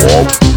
Whoa.